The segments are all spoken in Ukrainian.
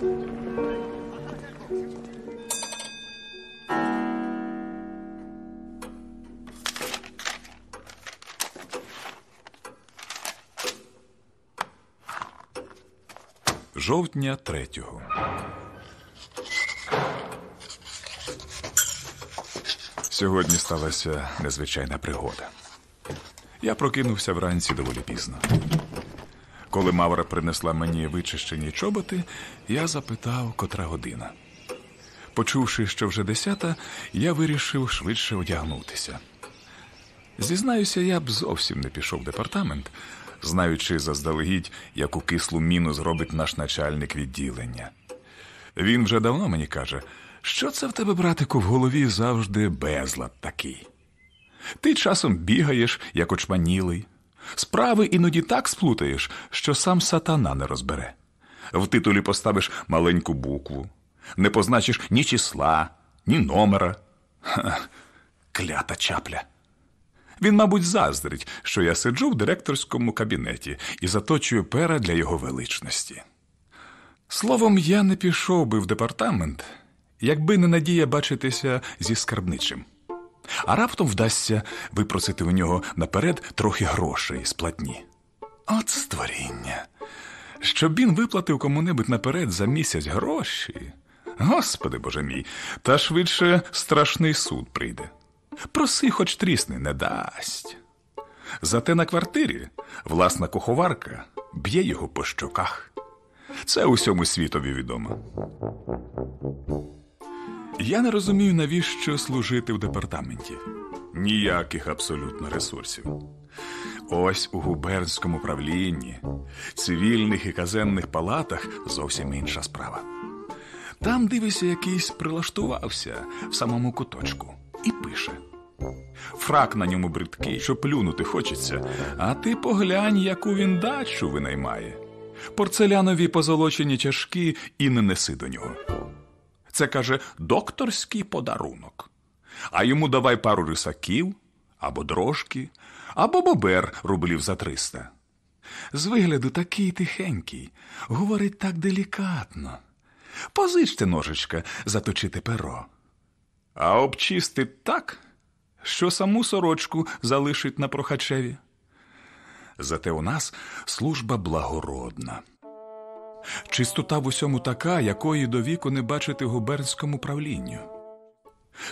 Жовтня третього. Сьогодні сталася незвичайна пригода. Я прокинувся вранці доволі пізно. Коли Мавра принесла мені вичищені чоботи, я запитав, котра година. Почувши, що вже десята, я вирішив швидше одягнутися. Зізнаюся, я б зовсім не пішов в департамент, знаючи заздалегідь, яку кислу міну зробить наш начальник відділення. Він вже давно мені каже, що це в тебе, братику, в голові завжди безлад такий. Ти часом бігаєш, як очманілий, справи іноді так сплутаєш, що сам сатана не розбере. В титулі поставиш маленьку букву, не позначиш ні числа, ні номера. Ха, клята чапля. Він, мабуть, заздрить, що я сиджу в директорському кабінеті і заточую пера для його величності. Словом, я не пішов би в департамент, якби не надія бачитися зі скарбничим. А раптом вдасться випросити у нього наперед трохи грошей з платні. От створіння. Щоб він виплатив кому-небудь наперед за місяць гроші. Господи боже мій, та швидше страшний суд прийде. Проси, хоч трісни, не дасть. Зате на квартирі власна куховарка б'є його по щоках. Це усьому світові відомо. Я не розумію, навіщо служити в департаменті. Ніяких абсолютно ресурсів. Ось у губернському правлінні, цивільних і казенних палатах зовсім інша справа. Там, дивися, якийсь прилаштувався в самому куточку і пише. Фрак на ньому бридкий, що плюнути хочеться, а ти поглянь, яку він дачу винаймає. Порцелянові позолочені чашки і не неси до нього. Це каже докторський подарунок. А йому давай пару рисаків або дрожки, або бобер рублів за триста. З вигляду такий тихенький, говорить так делікатно. Позичте ножичка заточити перо. А обчистить так, що саму сорочку залишить на прохачеві. Зате у нас служба благородна. Чистота в усьому така, якої до віку не бачити губернському правлінню.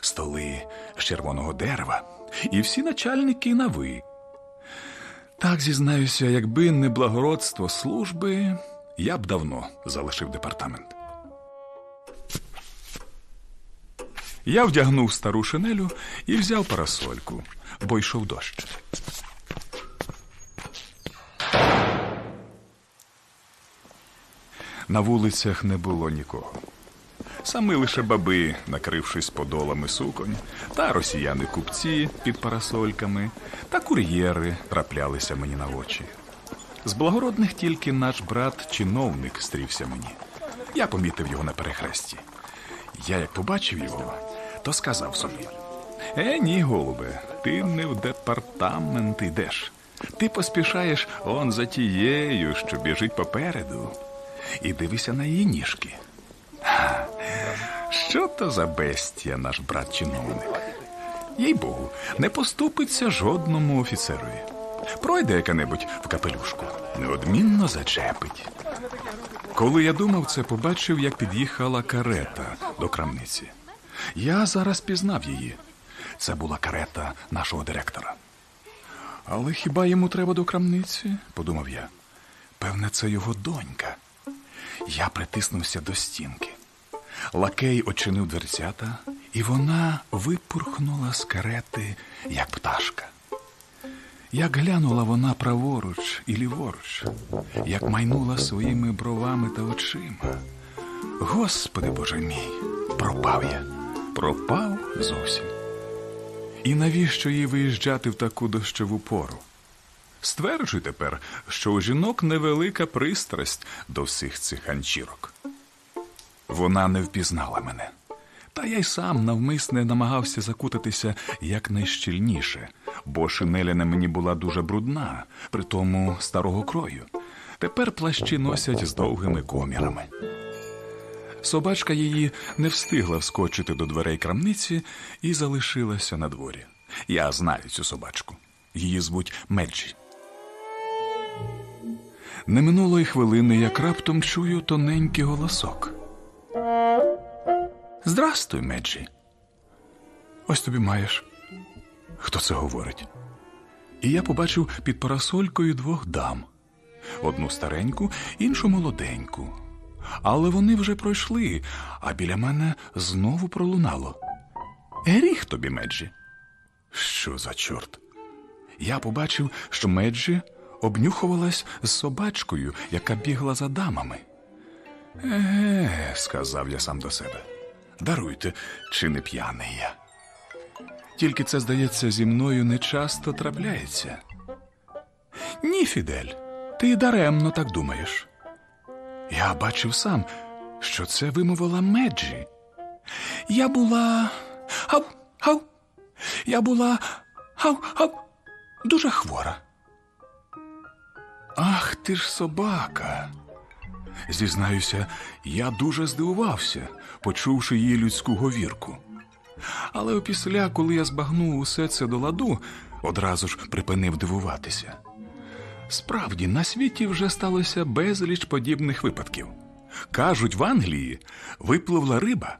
Столи з червоного дерева, і всі начальники на ви. Так зізнаюся, якби не благородство служби, я б давно залишив департамент. Я вдягнув стару шинелю і взяв парасольку, бо йшов дощ. На вулицях не було нікого. Самі лише баби, накрившись подолами суконь, та росіяни купці під парасольками, та кур'єри траплялися мені на очі. З благородних тільки наш брат чиновник стрівся мені. Я помітив його на перехресті. Я як побачив його, то сказав собі: Е, ні, голубе, ти не в департамент йдеш. Ти поспішаєш он за тією, що біжить попереду, і дивися на її ніжки. Що то за бестія, наш брат чиновник? Їй Богу, не поступиться жодному офіцерові. Пройде яка-небудь в капелюшку, неодмінно зачепить. Коли я думав це, побачив, як під'їхала карета до крамниці. Я зараз пізнав її. Це була карета нашого директора. Але хіба йому треба до крамниці? подумав я. Певне, це його донька. Я притиснувся до стінки. Лакей очинив дверцята, і вона випурхнула з карети, як пташка. Як глянула вона праворуч і ліворуч, як майнула своїми бровами та очима. Господи Боже мій, пропав я, пропав зовсім. І навіщо їй виїжджати в таку дощову пору? Стверджуй тепер, що у жінок невелика пристрасть до всіх цих ганчірок. Вона не впізнала мене. Та я й сам навмисне намагався закутатися якнайщільніше, бо шинеля на мені була дуже брудна, притому старого крою. Тепер плащі носять з довгими комірами. Собачка її не встигла вскочити до дверей крамниці і залишилася на дворі. Я знаю цю собачку. Її звуть Меджі. Не минуло й хвилини, як раптом чую тоненький голосок. Здрастуй, Меджі. Ось тобі маєш. Хто це говорить? І я побачив під парасолькою двох дам: одну стареньку, іншу молоденьку. Але вони вже пройшли, а біля мене знову пролунало. Гріх тобі, Меджі. Що за чорт? Я побачив, що Меджі обнюхувалась з собачкою, яка бігла за дамами. Еге, сказав я сам до себе. Даруйте, чи не п'яний я. Тільки це, здається, зі мною не часто трапляється. Ні, Фідель, ти даремно так думаєш. Я бачив сам, що це вимовила Меджі. Я була. Гав, гав. Я була гав, гав, дуже хвора. Ах ти ж собака. Зізнаюся, я дуже здивувався, почувши її людську говірку. Але опісля, коли я збагнув усе це до ладу, одразу ж припинив дивуватися. Справді, на світі вже сталося безліч подібних випадків. Кажуть, в Англії випливла риба,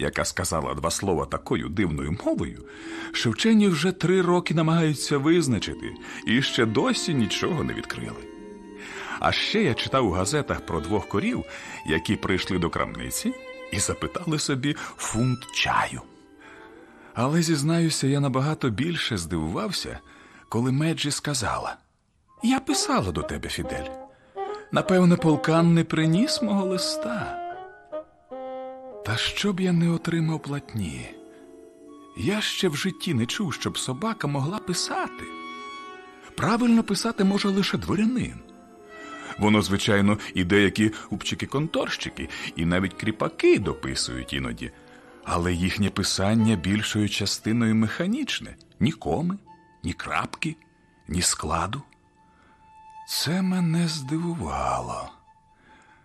яка сказала два слова такою дивною мовою, що вчені вже три роки намагаються визначити і ще досі нічого не відкрили. А ще я читав у газетах про двох корів, які прийшли до крамниці і запитали собі фунт чаю. Але зізнаюся, я набагато більше здивувався, коли Меджі сказала: Я писала до тебе, Фідель. Напевне, полкан не приніс мого листа. Та щоб я не отримав платні, я ще в житті не чув, щоб собака могла писати. Правильно писати може лише дворянин. Воно, звичайно, і деякі упчики-конторщики, і навіть кріпаки дописують іноді, але їхнє писання більшою частиною механічне ні коми, ні крапки, ні складу. Це мене здивувало.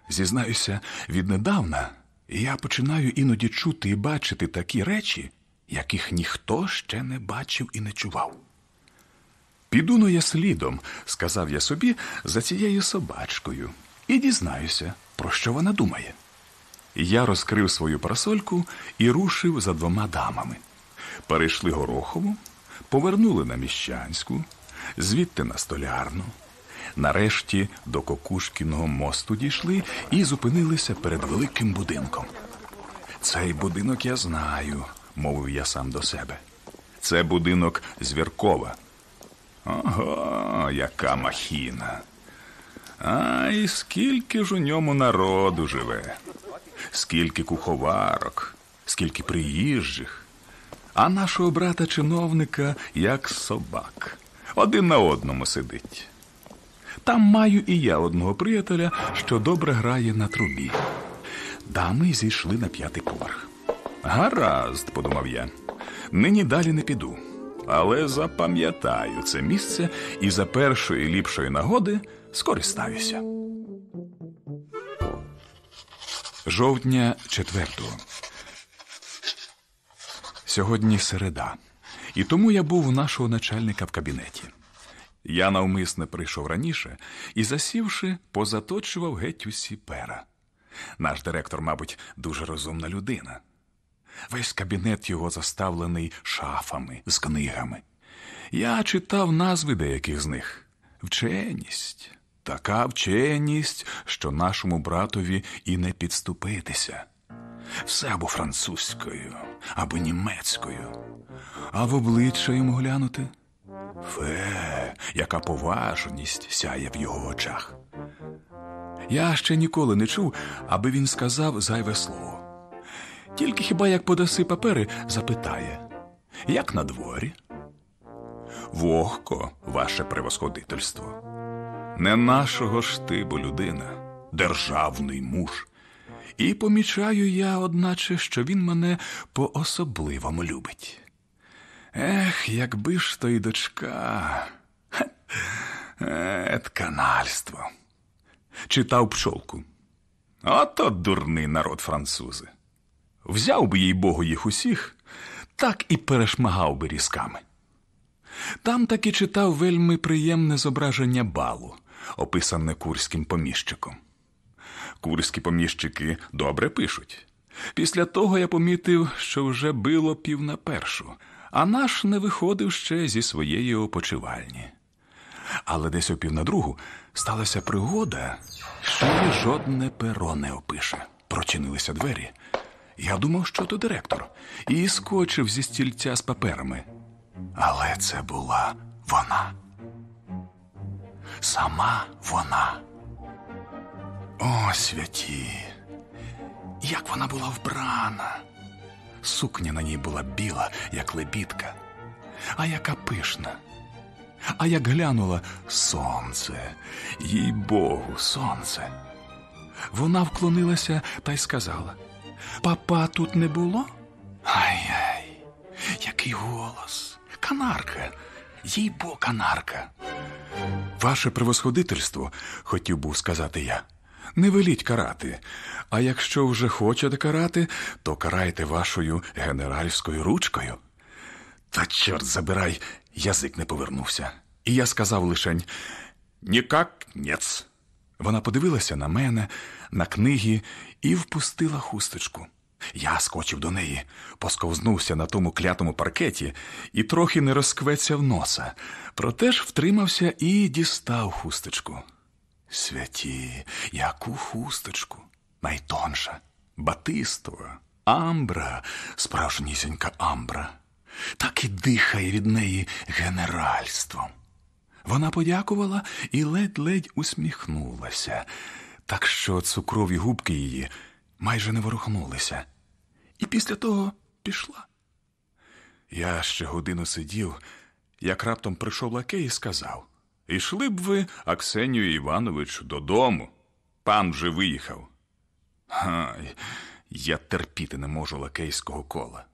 Зізнаюся, віднедавна я починаю іноді чути і бачити такі речі, яких ніхто ще не бачив і не чував. Піду но я слідом, сказав я собі, за цією собачкою, і дізнаюся, про що вона думає. Я розкрив свою парасольку і рушив за двома дамами. Перейшли Горохову, повернули на міщанську, звідти на столярну. Нарешті до Кокушкіного мосту дійшли і зупинилися перед великим будинком. Цей будинок я знаю, мовив я сам до себе. Це будинок Звіркова. Ого, яка махіна. А і скільки ж у ньому народу живе, скільки куховарок, скільки приїжджих, а нашого брата чиновника як собак, один на одному сидить. Там маю і я одного приятеля, що добре грає на трубі. Дами зійшли на п'ятий поверх. Гаразд, подумав я, нині далі не піду. Але запам'ятаю це місце і за першої ліпшої нагоди скористаюся. Жовтня четвертого. Сьогодні середа, і тому я був у нашого начальника в кабінеті. Я навмисне прийшов раніше і, засівши, позаточував геть усі пера. Наш директор, мабуть, дуже розумна людина. Весь кабінет його заставлений шафами з книгами. Я читав назви деяких з них. Вченість, така вченість, що нашому братові і не підступитися. Все або французькою, або німецькою, а в обличчя йому глянути. Фе, яка поважність сяє в його очах. Я ще ніколи не чув, аби він сказав зайве слово. Тільки хіба як подаси папери, запитає, як на дворі? Вогко, ваше превосходительство. Не нашого штибу людина, державний муж. І помічаю я, одначе, що він мене по особливому любить. Ех, якби ж то й дочка. Ет канальство. Читав пчолку. Ото дурний народ французи. Взяв би їй Богу їх усіх, так і перешмагав би різками. Там таки читав вельми приємне зображення балу, описане курським поміщиком. Курські поміщики добре пишуть. Після того я помітив, що вже било пів на першу, а наш не виходив ще зі своєї опочивальні. Але десь о пів на другу сталася пригода, що жодне перо не опише. Прочинилися двері. Я думав, що то директор, і скочив зі стільця з паперами. Але це була вона. Сама вона. О, святі. Як вона була вбрана. Сукня на ній була біла, як лебідка, а яка пишна. А як глянула сонце, їй Богу, сонце. Вона вклонилася та й сказала: Папа тут не було? Ай-яй, який голос. Канарка, їй бо канарка. Ваше превосходительство, хотів був сказати я. Не веліть карати, а якщо вже хочете карати, то карайте вашою генеральською ручкою. Та чорт забирай, язик не повернувся. І я сказав лишень нікак нєц. Вона подивилася на мене, на книги і впустила хусточку. Я скочив до неї, посковзнувся на тому клятому паркеті і трохи не розквецяв носа, проте ж втримався і дістав хусточку. Святі, яку хусточку, найтонша, батистова, амбра, справжнісінька амбра, так і дихає від неї генеральством. Вона подякувала і ледь-ледь усміхнулася, так що цукрові губки її майже не ворухнулися, і після того пішла. Я ще годину сидів, як раптом прийшов лакей і сказав Ішли б ви, Аксенію Івановичу, додому. Пан вже виїхав. Гай, я терпіти не можу лакейського кола.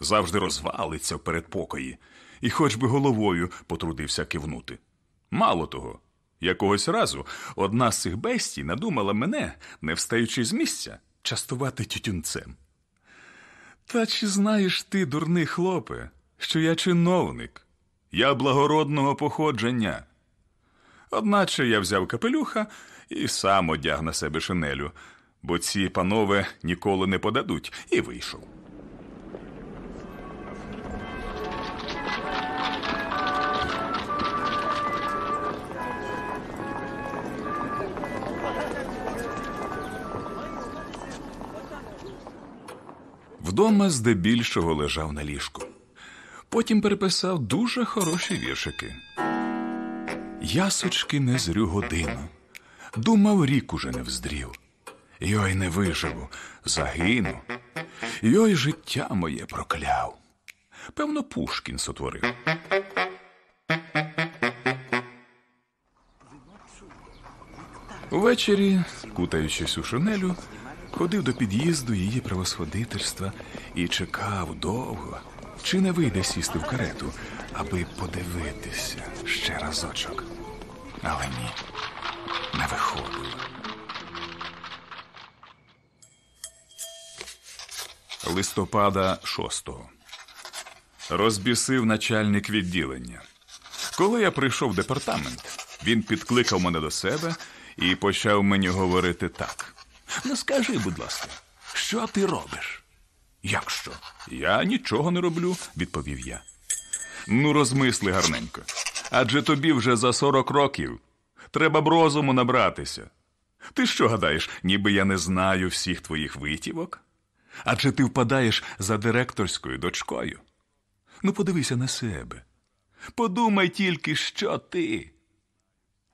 Завжди розвалиться в передпокої, і хоч би головою потрудився кивнути. Мало того, якогось разу одна з цих бестій надумала мене, не встаючи з місця, частувати тютюнцем. Та чи знаєш ти, дурний хлопе, що я чиновник? Я благородного походження. Одначе я взяв капелюха і сам одяг на себе шинелю, бо ці панове ніколи не подадуть, і вийшов. Вдома здебільшого лежав на ліжку. Потім переписав дуже хороші віршики. Ясочки не зрю годину. Думав, рік уже не вздрів. Йой не виживу, загину. Йой життя моє прокляв. Певно, Пушкін сотворив. Увечері, кутаючись у шинелю, ходив до під'їзду її превосходительства і чекав довго, чи не вийде сісти в карету, аби подивитися ще разочок. Але ні, не виходив. Листопада 6-го. Розбісив начальник відділення. Коли я прийшов в департамент, він підкликав мене до себе і почав мені говорити так. Ну, скажи, будь ласка, що ти робиш? Як що? Я нічого не роблю, відповів я. Ну, розмисли гарненько. Адже тобі вже за сорок років. Треба б розуму набратися. Ти що гадаєш, ніби я не знаю всіх твоїх витівок? Адже ти впадаєш за директорською дочкою. Ну, подивися на себе. Подумай тільки, що ти.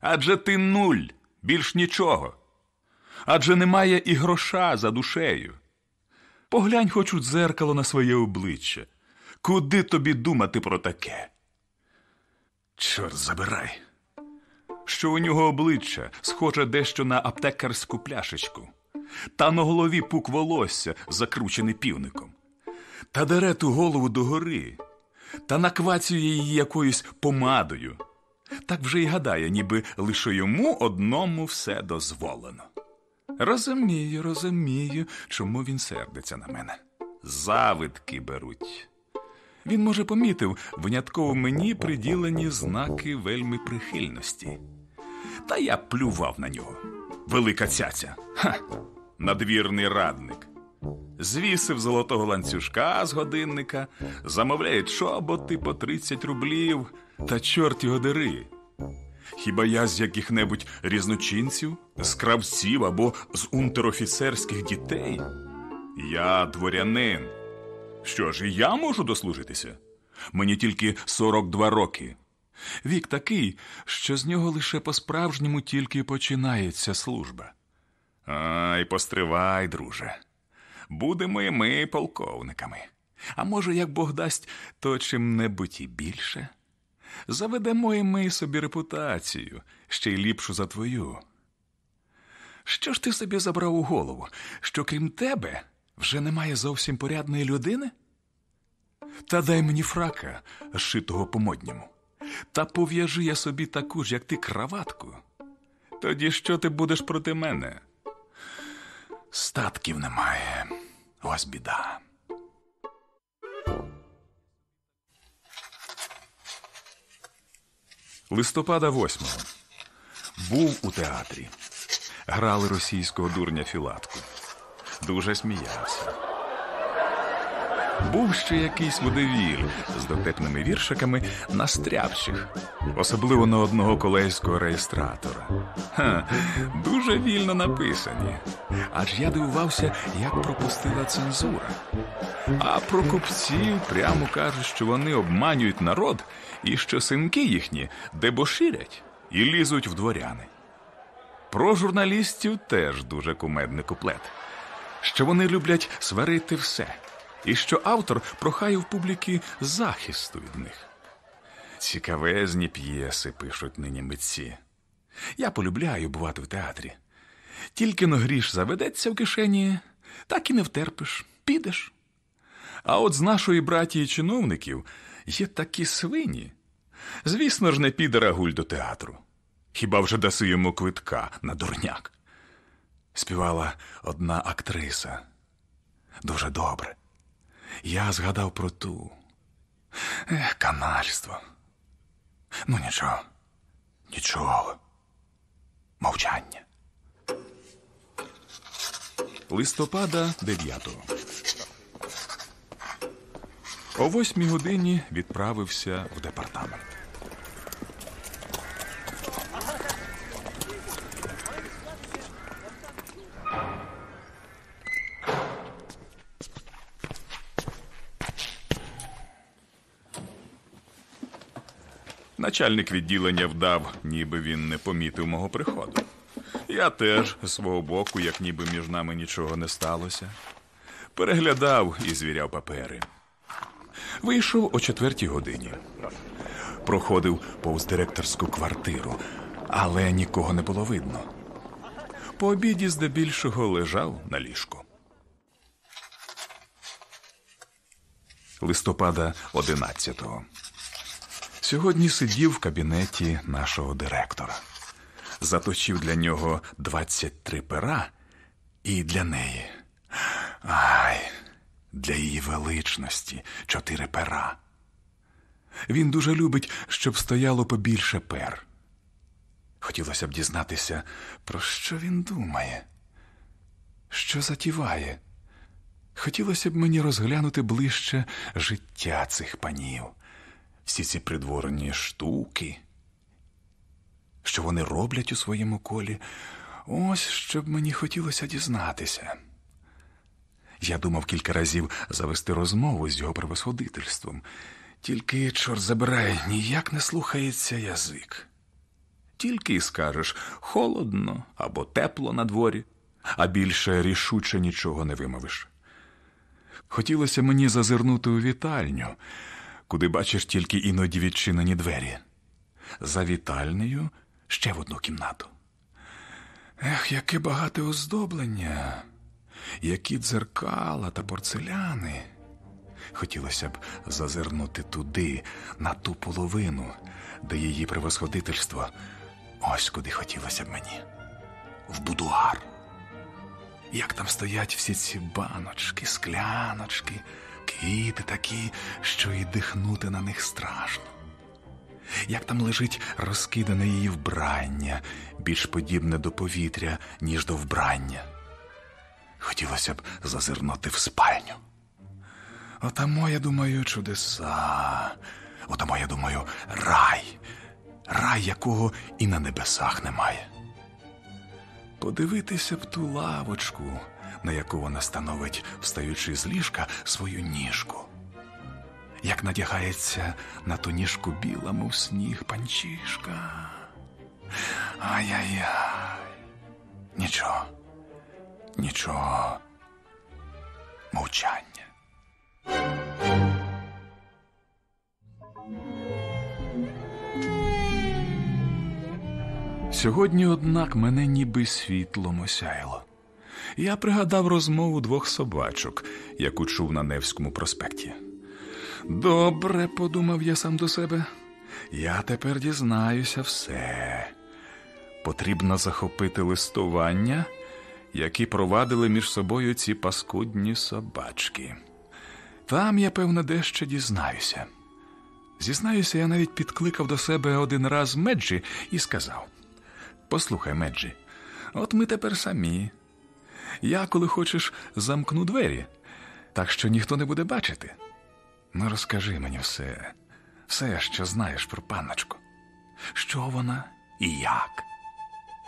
Адже ти нуль, більш нічого. Адже немає і гроша за душею. Поглянь хоч у дзеркало на своє обличчя. Куди тобі думати про таке? Чорт забирай. Що у нього обличчя схоже дещо на аптекарську пляшечку, та на голові пук волосся, закручений півником, та дере ту голову догори, та наквацює її якоюсь помадою. Так вже й гадає, ніби лише йому одному все дозволено. Розумію, розумію, чому він сердиться на мене. Завидки беруть. Він, може, помітив винятково мені приділені знаки вельми прихильності. Та я плював на нього. Велика цяця. Ха! Надвірний радник. Звісив золотого ланцюжка з годинника, замовляє чоботи по 30 рублів, та чорт його дери. Хіба я з яких-небудь різночинців, з кравців або з унтерофіцерських дітей? Я дворянин. Що ж, і я можу дослужитися? Мені тільки 42 роки. Вік такий, що з нього лише по-справжньому тільки починається служба. Ай, постривай, друже. Будемо і ми полковниками. А може, як Бог дасть, то чим-небудь і більше. Заведемо і ми собі репутацію, ще й ліпшу за твою. Що ж ти собі забрав у голову, що крім тебе вже немає зовсім порядної людини? Та дай мені фрака, шитого по-модньому, та пов'яжи я собі таку ж, як ти, краватку. Тоді що ти будеш проти мене? Статків немає. Ось біда. Листопада 8 Був у театрі. Грали російського дурня Філатку. Дуже сміявся. Був ще якийсь водевіль з дотепними віршиками на стряпчих, особливо на одного колейського реєстратора. Ха, дуже вільно написані. Аж я дивувався, як пропустила цензура. А про купців прямо кажуть, що вони обманюють народ і що синки їхні дебоширять і лізуть в дворяни. Про журналістів теж дуже кумедний куплет, що вони люблять сварити все, і що автор прохає в публіки захисту від них. Цікавезні п'єси пишуть нині митці. Я полюбляю бувати в театрі. Тільки но гріш заведеться в кишені, так і не втерпиш, підеш. А от з нашої братії чиновників є такі свині. Звісно ж, не піде рагуль до театру. Хіба вже даси йому квитка на дурняк? Співала одна актриса. Дуже добре. Я згадав про ту. Ех, канальство. Ну, нічого, нічого. Мовчання. Листопада 9 О восьмій годині відправився в департамент. Начальник відділення вдав, ніби він не помітив мого приходу. Я теж з свого боку, як ніби між нами нічого не сталося. Переглядав і звіряв папери. Вийшов о четвертій годині. Проходив повз директорську квартиру, але нікого не було видно. По обіді здебільшого лежав на ліжку. Листопада 11-го. Сьогодні сидів в кабінеті нашого директора. Заточив для нього 23 пера і для неї. Ай, для її величності чотири пера. Він дуже любить, щоб стояло побільше пер. Хотілося б дізнатися, про що він думає, що затіває. Хотілося б мені розглянути ближче життя цих панів, всі ці придворні штуки, що вони роблять у своєму колі. Ось що б мені хотілося дізнатися. Я думав кілька разів завести розмову з його превосходительством, тільки, чорт забирай, ніяк не слухається язик. Тільки скажеш холодно або тепло на дворі, а більше рішуче нічого не вимовиш. Хотілося мені зазирнути у вітальню, куди бачиш тільки іноді відчинені двері. За вітальнею ще в одну кімнату. Ех, яке багате оздоблення, які дзеркала та порцеляни. Хотілося б зазирнути туди, на ту половину, де її превосходительство. Ось куди хотілося б мені. В будуар. Як там стоять всі ці баночки, скляночки, квіти такі, що і дихнути на них страшно. Як там лежить розкидане її вбрання, більш подібне до повітря, ніж до вбрання. Хотілося б зазирнути в спальню. Отамо, я думаю, чудеса. Отамо, я думаю, рай, рай, якого і на небесах немає. Подивитися в ту лавочку, на яку вона становить, встаючи з ліжка, свою ніжку. Як надягається на ту ніжку біла, мов сніг панчішка. Ай-яй-яй. Нічого, нічого. Мовчання. Сьогодні, однак, мене ніби світлом осяяло. Я пригадав розмову двох собачок, яку чув на Невському проспекті. Добре, подумав я сам до себе, я тепер дізнаюся все. Потрібно захопити листування, які провадили між собою ці паскудні собачки. Там я, певно, дещо дізнаюся. Зізнаюся, я навіть підкликав до себе один раз Меджі і сказав: Послухай, Меджі, от ми тепер самі. Я, коли хочеш, замкну двері, так що ніхто не буде бачити. Ну, розкажи мені все, все, що знаєш про панночку. Що вона і як?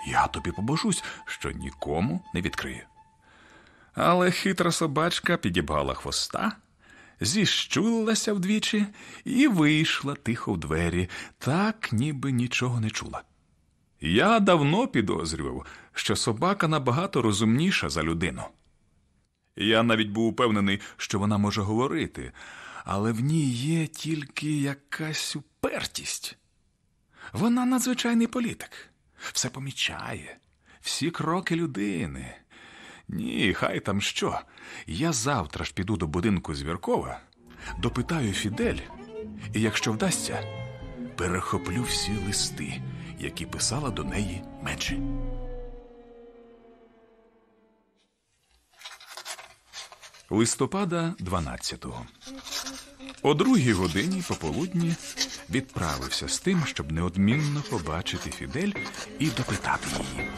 Я тобі побожусь, що нікому не відкрию. Але хитра собачка підібгала хвоста, зіщулилася вдвічі і вийшла тихо в двері, так ніби нічого не чула. Я давно підозрював, що собака набагато розумніша за людину. Я навіть був упевнений, що вона може говорити, але в ній є тільки якась упертість. Вона надзвичайний політик, все помічає, всі кроки людини. Ні, хай там що. Я завтра ж піду до будинку Звіркова, допитаю Фідель, і якщо вдасться, перехоплю всі листи, які писала до неї Меджі. Листопада 12-го. О другій годині пополудні відправився з тим, щоб неодмінно побачити Фідель і допитати її.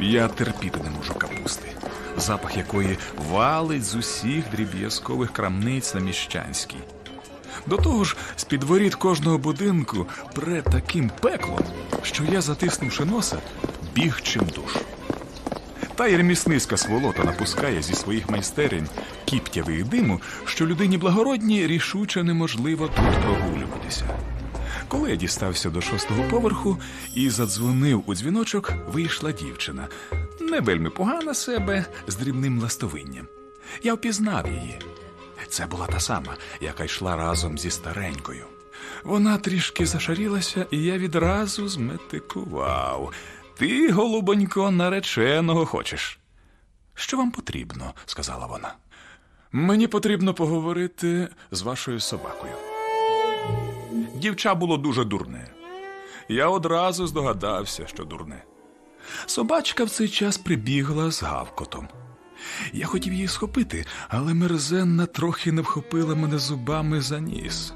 Я терпіти не можу капусти, запах якої валить з усіх дріб'язкових крамниць на міщанській. До того ж, з під воріт кожного будинку пре таким пеклом, що я, затиснувши носа, біг чим душ. Та й ремісницька сволота напускає зі своїх майстерень кіптявих диму, що людині благородній рішуче неможливо тут прогулюватися. Коли я дістався до шостого поверху і задзвонив у дзвіночок, вийшла дівчина. Не вельми погана себе з дрібним ластовинням. Я впізнав її. Це була та сама, яка йшла разом зі старенькою. Вона трішки зашарілася, і я відразу зметикував. Ти, голубонько, нареченого хочеш. Що вам потрібно? сказала вона. Мені потрібно поговорити з вашою собакою. Дівча було дуже дурне. Я одразу здогадався, що дурне. Собачка в цей час прибігла з гавкотом. Я хотів її схопити, але мерзенна трохи не вхопила мене зубами за ніс.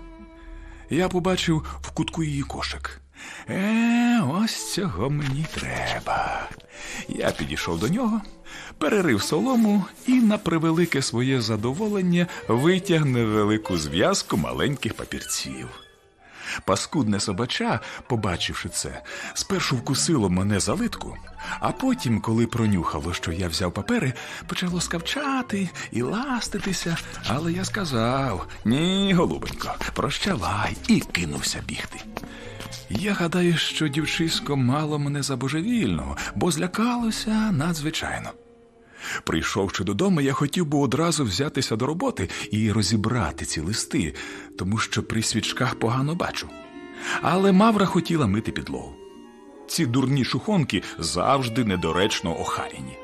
Я побачив в кутку її кошик. Е, ось цього мені треба. Я підійшов до нього, перерив солому і, на превелике своє задоволення, витяг невелику зв'язку маленьких папірців. Паскудне собача, побачивши це, спершу вкусило мене за литку, а потім, коли пронюхало, що я взяв папери, почало скавчати і ластитися. Але я сказав ні, голубенько, прощавай, і кинувся бігти. Я гадаю, що дівчисько мало мене за божевільного, бо злякалося надзвичайно. Прийшовши додому, я хотів би одразу взятися до роботи і розібрати ці листи, тому що при свічках погано бачу. Але Мавра хотіла мити підлогу. Ці дурні шухонки завжди недоречно охаряні.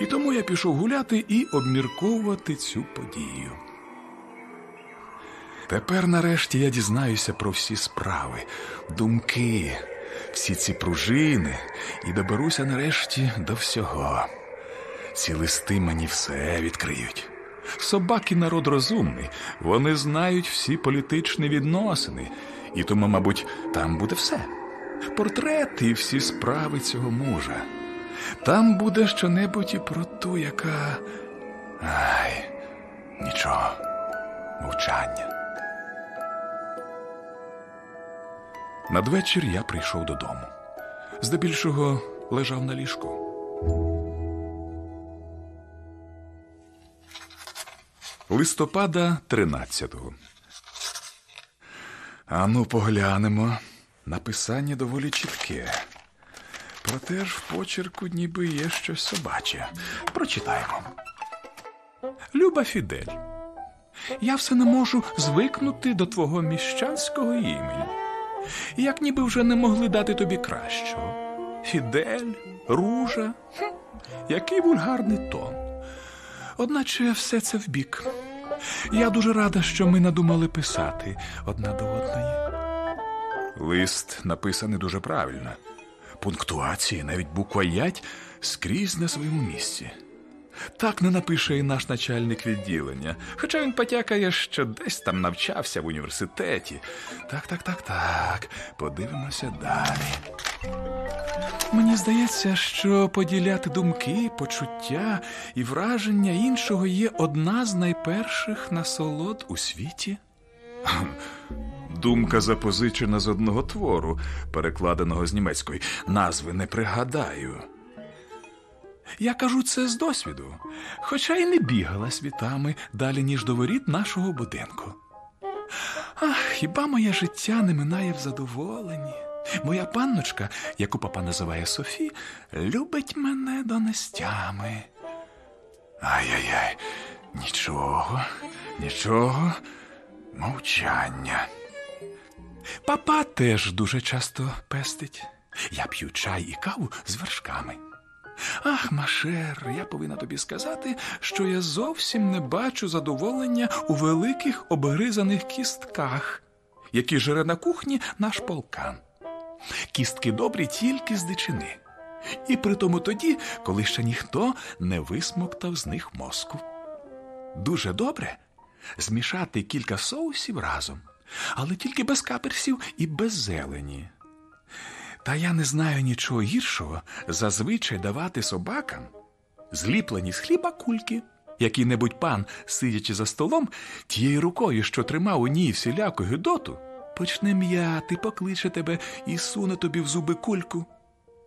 І тому я пішов гуляти і обмірковувати цю подію. Тепер, нарешті, я дізнаюся про всі справи, думки, всі ці пружини і доберуся нарешті до всього. Ці листи мені все відкриють. Собаки народ розумний, вони знають всі політичні відносини, і тому, мабуть, там буде все. Портрети і всі справи цього мужа. Там буде щонебудь і про ту, яка. Ай, нічого, мовчання. Надвечір я прийшов додому. Здебільшого лежав на ліжку. Листопада 13-го. Ану, поглянемо. Написання доволі чітке. Проте ж в почерку ніби є щось собаче. Прочитаємо. Люба Фідель, я все не можу звикнути до твого міщанського імені. Як ніби вже не могли дати тобі кращого. Фідель, ружа, який вульгарний тон. Одначе все це вбік. Я дуже рада, що ми надумали писати одна до одної. Лист написаний дуже правильно. Пунктуації, навіть буква ять скрізь на своєму місці. Так не напише і наш начальник відділення, хоча він потякає, що десь там навчався в університеті. Так, так, так, так. Подивимося далі. Мені здається, що поділяти думки, почуття і враження іншого є одна з найперших насолод у світі. Думка запозичена з одного твору, перекладеного з німецької. Назви не пригадаю. Я кажу це з досвіду, хоча й не бігала світами далі, ніж до воріт нашого будинку. Ах, хіба моє життя не минає в задоволенні? Моя панночка, яку папа називає Софі, любить мене донестями. Ай-яй-яй, нічого, нічого, мовчання. Папа теж дуже часто пестить. Я п'ю чай і каву з вершками. Ах, Машер, я повинна тобі сказати, що я зовсім не бачу задоволення у великих обгризаних кістках, які жере на кухні наш полкан. Кістки добрі тільки з дичини. І притому тоді, коли ще ніхто не висмоктав з них мозку. Дуже добре змішати кілька соусів разом, але тільки без каперсів і без зелені. Та я не знаю нічого гіршого зазвичай давати собакам зліплені з хліба кульки. Який-небудь пан, сидячи за столом, тією рукою, що тримав у ній всіляку гидоту, почне м'яти, покличе тебе і суне тобі в зуби кульку.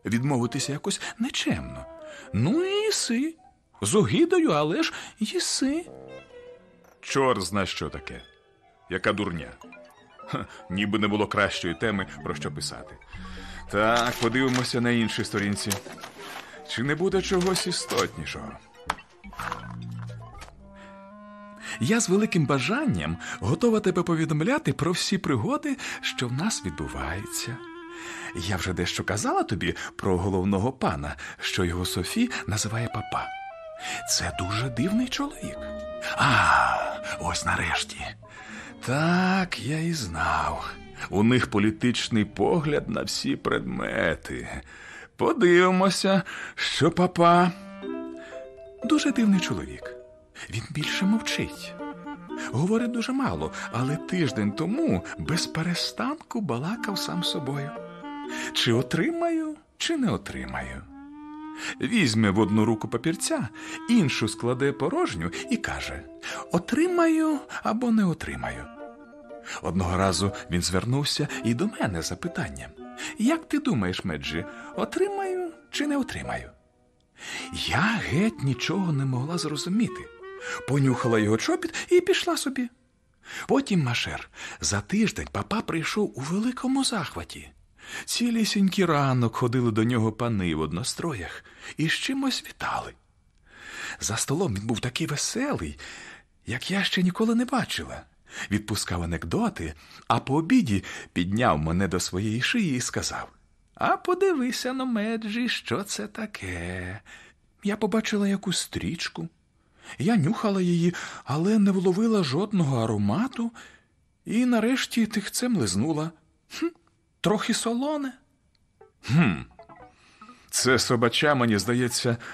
Відмовитися якось нечемно. Ну і їси. З огидою, але ж їси. Чор зна що таке. Яка дурня. Ха, ніби не було кращої теми, про що писати. Так, подивимося на іншій сторінці. Чи не буде чогось істотнішого? Я з великим бажанням готова тебе повідомляти про всі пригоди, що в нас відбуваються. Я вже дещо казала тобі про головного пана, що його Софі називає папа. Це дуже дивний чоловік. А, ось нарешті. Так, я і знав. У них політичний погляд на всі предмети. Подивимося, що папа. Дуже дивний чоловік. Він більше мовчить. Говорить дуже мало, але тиждень тому без перестанку балакав сам собою. Чи отримаю, чи не отримаю. Візьме в одну руку папірця, іншу складе порожню і каже: Отримаю або не отримаю. Одного разу він звернувся і до мене з запитанням: Як ти думаєш, Меджі, отримаю чи не отримаю? Я геть нічого не могла зрозуміти. Понюхала його чобіт і пішла собі. Потім Машер за тиждень папа прийшов у великому захваті. Цілісінький ранок ходили до нього пани в одностроях і з чимось вітали. За столом він був такий веселий, як я ще ніколи не бачила. Відпускав анекдоти, а по обіді підняв мене до своєї шиї і сказав: А подивися на меджі, що це таке. Я побачила якусь стрічку. Я нюхала її, але не вловила жодного аромату, і нарешті тихцем лизнула. Хм, трохи солоне. Це собача, мені здається,